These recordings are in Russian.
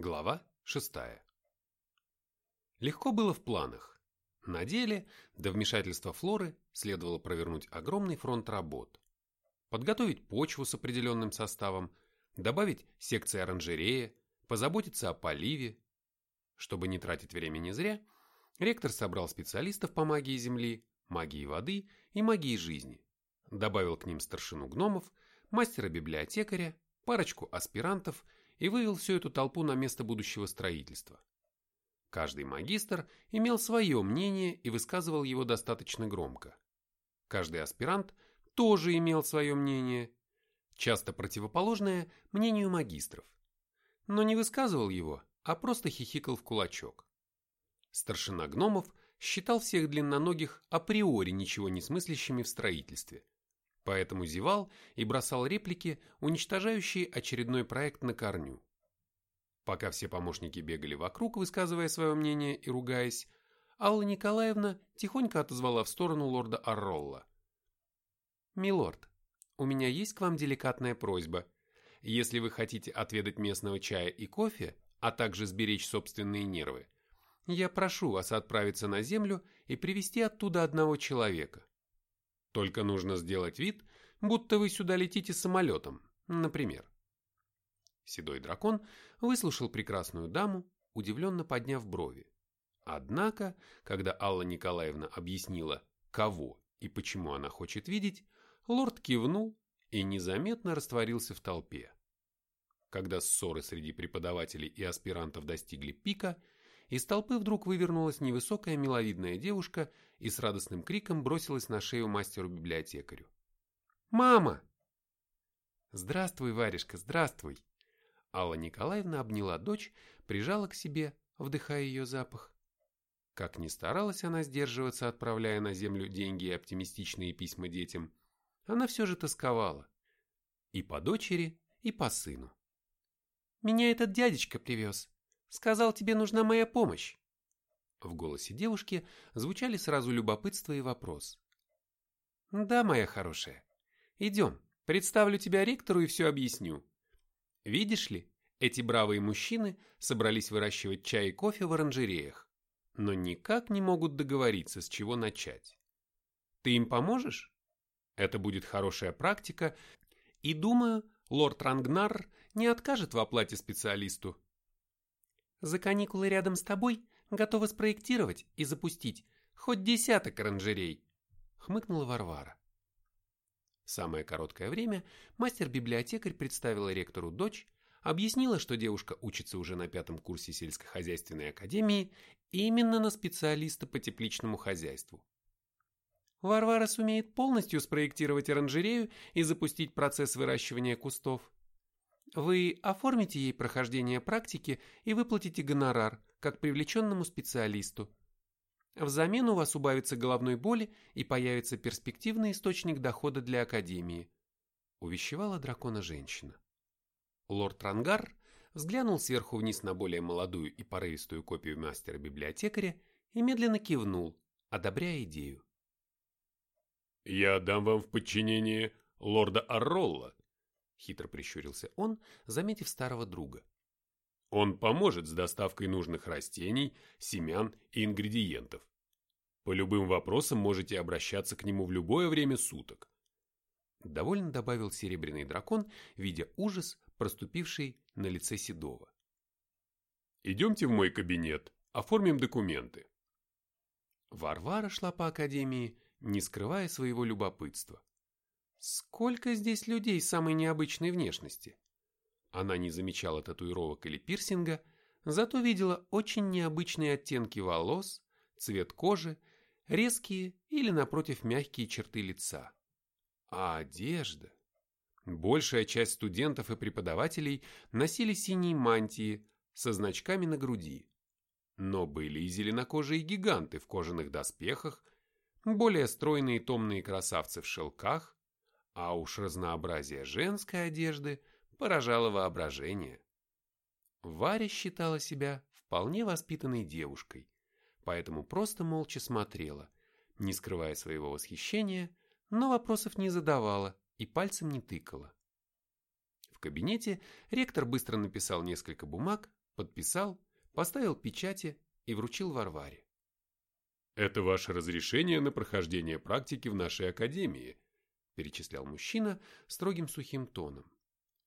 Глава 6. Легко было в планах. На деле до вмешательства Флоры следовало провернуть огромный фронт работ. Подготовить почву с определенным составом, добавить секции оранжереи, позаботиться о поливе. Чтобы не тратить времени зря, ректор собрал специалистов по магии земли, магии воды и магии жизни. Добавил к ним старшину гномов, мастера-библиотекаря, парочку аспирантов и вывел всю эту толпу на место будущего строительства. Каждый магистр имел свое мнение и высказывал его достаточно громко. Каждый аспирант тоже имел свое мнение, часто противоположное мнению магистров, но не высказывал его, а просто хихикал в кулачок. Старшина гномов считал всех длинноногих априори ничего не смыслящими в строительстве – поэтому зевал и бросал реплики, уничтожающие очередной проект на корню. Пока все помощники бегали вокруг, высказывая свое мнение и ругаясь, Алла Николаевна тихонько отозвала в сторону лорда Арролла. «Милорд, у меня есть к вам деликатная просьба. Если вы хотите отведать местного чая и кофе, а также сберечь собственные нервы, я прошу вас отправиться на землю и привести оттуда одного человека. Только нужно сделать вид, будто вы сюда летите самолетом, например. Седой дракон выслушал прекрасную даму, удивленно подняв брови. Однако, когда Алла Николаевна объяснила, кого и почему она хочет видеть, лорд кивнул и незаметно растворился в толпе. Когда ссоры среди преподавателей и аспирантов достигли пика, из толпы вдруг вывернулась невысокая миловидная девушка и с радостным криком бросилась на шею мастеру-библиотекарю. «Мама!» «Здравствуй, варежка, здравствуй!» Алла Николаевна обняла дочь, прижала к себе, вдыхая ее запах. Как ни старалась она сдерживаться, отправляя на землю деньги и оптимистичные письма детям, она все же тосковала. И по дочери, и по сыну. «Меня этот дядечка привез. Сказал, тебе нужна моя помощь. В голосе девушки звучали сразу любопытство и вопрос. Да, моя хорошая. Идем, представлю тебя ректору и все объясню. Видишь ли, эти бравые мужчины собрались выращивать чай и кофе в оранжереях, но никак не могут договориться, с чего начать. Ты им поможешь? Это будет хорошая практика, и, думаю, лорд Рангнар не откажет в оплате специалисту. За каникулы рядом с тобой готова спроектировать и запустить хоть десяток оранжерей, хмыкнула Варвара. самое короткое время мастер-библиотекарь представила ректору дочь, объяснила, что девушка учится уже на пятом курсе сельскохозяйственной академии именно на специалиста по тепличному хозяйству. Варвара сумеет полностью спроектировать оранжерею и запустить процесс выращивания кустов. Вы оформите ей прохождение практики и выплатите гонорар, как привлеченному специалисту. Взамен у вас убавится головной боли и появится перспективный источник дохода для Академии. Увещевала дракона женщина. Лорд Рангар взглянул сверху вниз на более молодую и порывистую копию мастера-библиотекаря и медленно кивнул, одобряя идею. «Я дам вам в подчинение лорда Арролла, Хитро прищурился он, заметив старого друга. Он поможет с доставкой нужных растений, семян и ингредиентов. По любым вопросам можете обращаться к нему в любое время суток. Довольно добавил серебряный дракон, видя ужас, проступивший на лице Седова. «Идемте в мой кабинет, оформим документы». Варвара шла по академии, не скрывая своего любопытства. Сколько здесь людей самой необычной внешности? Она не замечала татуировок или пирсинга, зато видела очень необычные оттенки волос, цвет кожи, резкие или, напротив, мягкие черты лица. А одежда? Большая часть студентов и преподавателей носили синие мантии со значками на груди. Но были и зеленокожие гиганты в кожаных доспехах, более стройные томные красавцы в шелках, а уж разнообразие женской одежды поражало воображение. Варя считала себя вполне воспитанной девушкой, поэтому просто молча смотрела, не скрывая своего восхищения, но вопросов не задавала и пальцем не тыкала. В кабинете ректор быстро написал несколько бумаг, подписал, поставил печати и вручил Варваре. «Это ваше разрешение на прохождение практики в нашей академии», перечислял мужчина строгим сухим тоном.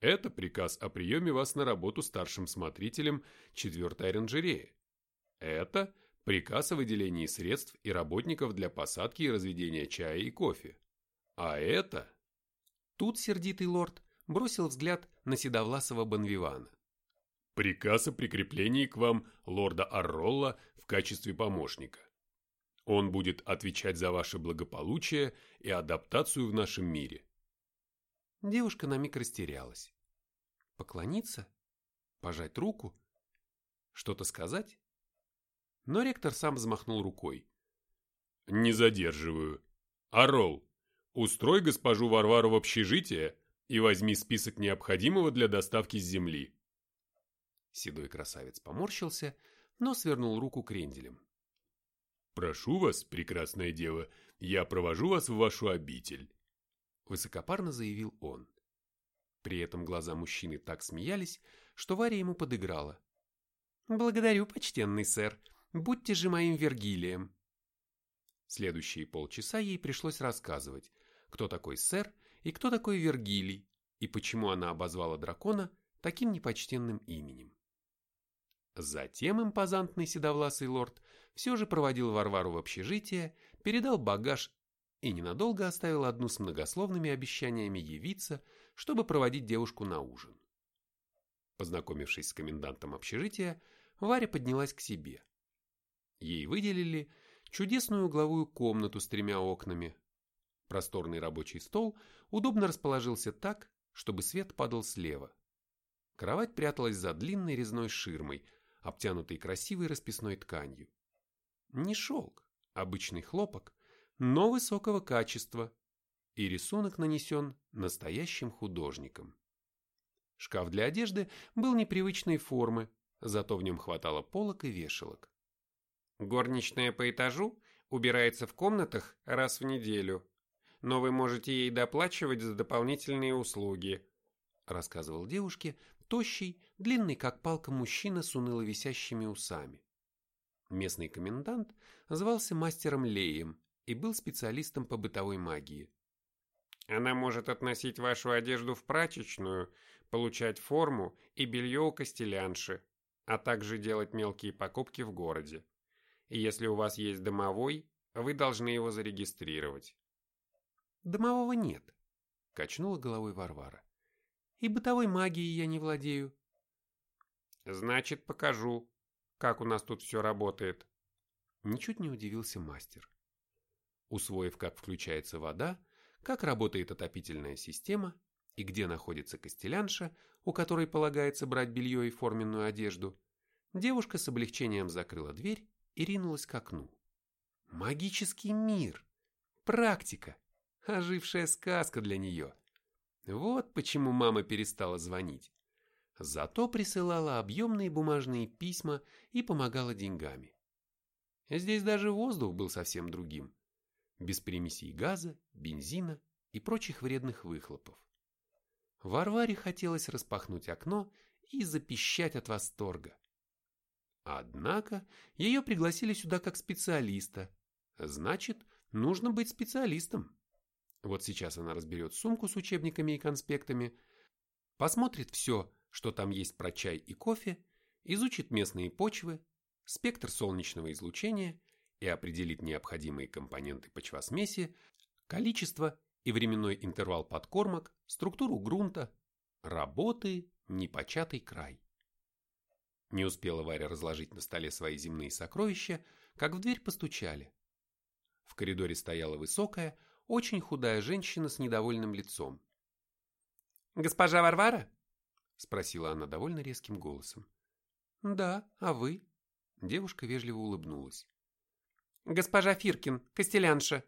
«Это приказ о приеме вас на работу старшим смотрителем четвертой оранжереи. Это приказ о выделении средств и работников для посадки и разведения чая и кофе. А это...» Тут сердитый лорд бросил взгляд на седовласого Бонвивана. «Приказ о прикреплении к вам лорда Арролла в качестве помощника. Он будет отвечать за ваше благополучие и адаптацию в нашем мире». Девушка на миг растерялась. Поклониться? Пожать руку? Что-то сказать? Но ректор сам взмахнул рукой. «Не задерживаю. Арол, устрой госпожу Варвару в общежитие и возьми список необходимого для доставки с земли». Седой красавец поморщился, но свернул руку кренделем. «Прошу вас, прекрасная дева, я провожу вас в вашу обитель», — высокопарно заявил он. При этом глаза мужчины так смеялись, что Варя ему подыграла. «Благодарю, почтенный сэр. Будьте же моим Вергилием». Следующие полчаса ей пришлось рассказывать, кто такой сэр и кто такой Вергилий, и почему она обозвала дракона таким непочтенным именем. Затем импозантный седовласый лорд все же проводил Варвару в общежитие, передал багаж и ненадолго оставил одну с многословными обещаниями явиться, чтобы проводить девушку на ужин. Познакомившись с комендантом общежития, Варя поднялась к себе. Ей выделили чудесную угловую комнату с тремя окнами. Просторный рабочий стол удобно расположился так, чтобы свет падал слева. Кровать пряталась за длинной резной ширмой, обтянутой красивой расписной тканью. Не шелк, обычный хлопок, но высокого качества, и рисунок нанесен настоящим художником. Шкаф для одежды был непривычной формы, зато в нем хватало полок и вешалок. Горничная по этажу убирается в комнатах раз в неделю, но вы можете ей доплачивать за дополнительные услуги, рассказывал девушке тощий, длинный как палка мужчина с уныло висящими усами. Местный комендант звался мастером Леем и был специалистом по бытовой магии. Она может относить вашу одежду в прачечную, получать форму и белье у костелянши, а также делать мелкие покупки в городе. И если у вас есть домовой, вы должны его зарегистрировать. Домового нет, качнула головой Варвара. И бытовой магией я не владею. Значит, покажу, как у нас тут все работает. Ничуть не удивился мастер. Усвоив, как включается вода, как работает отопительная система и где находится костелянша, у которой полагается брать белье и форменную одежду, девушка с облегчением закрыла дверь и ринулась к окну. Магический мир! Практика! Ожившая сказка для нее. Вот почему мама перестала звонить. Зато присылала объемные бумажные письма и помогала деньгами. Здесь даже воздух был совсем другим. Без примесей газа, бензина и прочих вредных выхлопов. Варваре хотелось распахнуть окно и запищать от восторга. Однако ее пригласили сюда как специалиста. Значит, нужно быть специалистом. Вот сейчас она разберет сумку с учебниками и конспектами, посмотрит все, что там есть про чай и кофе, изучит местные почвы, спектр солнечного излучения и определит необходимые компоненты почвосмеси, количество и временной интервал подкормок, структуру грунта, работы непочатый край. Не успела Варя разложить на столе свои земные сокровища, как в дверь постучали. В коридоре стояла высокая, очень худая женщина с недовольным лицом. «Госпожа Варвара?» спросила она довольно резким голосом. Да, а вы? Девушка вежливо улыбнулась. Госпожа Фиркин, Костелянша,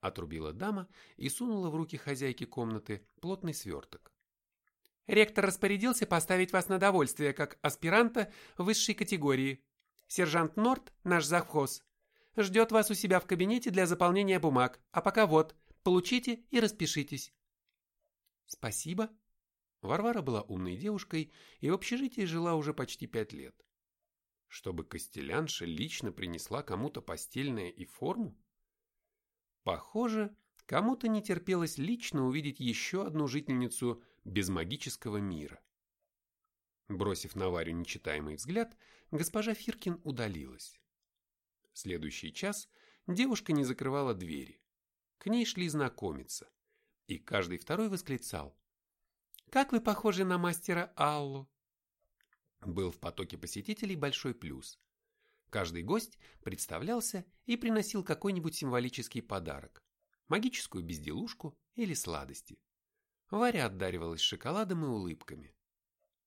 отрубила дама и сунула в руки хозяйки комнаты плотный сверток. Ректор распорядился поставить вас на довольствие как аспиранта высшей категории. Сержант Норт, наш завхоз, ждет вас у себя в кабинете для заполнения бумаг. А пока вот, получите и распишитесь. Спасибо, Варвара была умной девушкой и в общежитии жила уже почти пять лет. Чтобы Костелянша лично принесла кому-то постельное и форму? Похоже, кому-то не терпелось лично увидеть еще одну жительницу безмагического мира. Бросив на Варю нечитаемый взгляд, госпожа Фиркин удалилась. Следующий час девушка не закрывала двери. К ней шли знакомиться, и каждый второй восклицал. «Как вы похожи на мастера Аллу!» Был в потоке посетителей большой плюс. Каждый гость представлялся и приносил какой-нибудь символический подарок, магическую безделушку или сладости. Варя отдаривалась шоколадом и улыбками.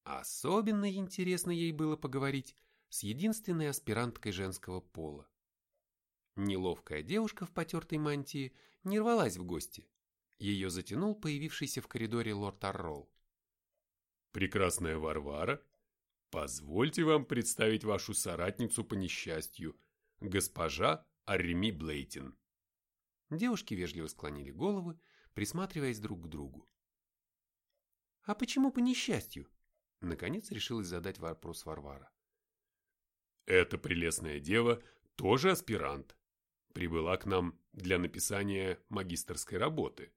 Особенно интересно ей было поговорить с единственной аспиранткой женского пола. Неловкая девушка в потертой мантии не рвалась в гости. Ее затянул появившийся в коридоре лорд Аррол. «Прекрасная Варвара, позвольте вам представить вашу соратницу по несчастью, госпожа Арреми Блейтин». Девушки вежливо склонили головы, присматриваясь друг к другу. «А почему по несчастью?» Наконец решилась задать вопрос Варвара. «Эта прелестная дева тоже аспирант. Прибыла к нам для написания магистерской работы.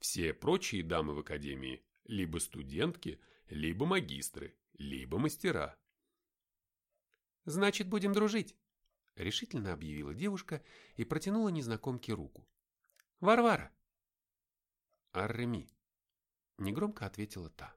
Все прочие дамы в академии либо студентки, либо магистры, либо мастера». «Значит, будем дружить», — решительно объявила девушка и протянула незнакомке руку. «Варвара!» «Арреми», — негромко ответила та.